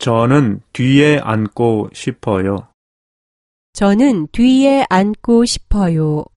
저는 뒤에 앉고 싶어요. 저는 뒤에 앉고 싶어요.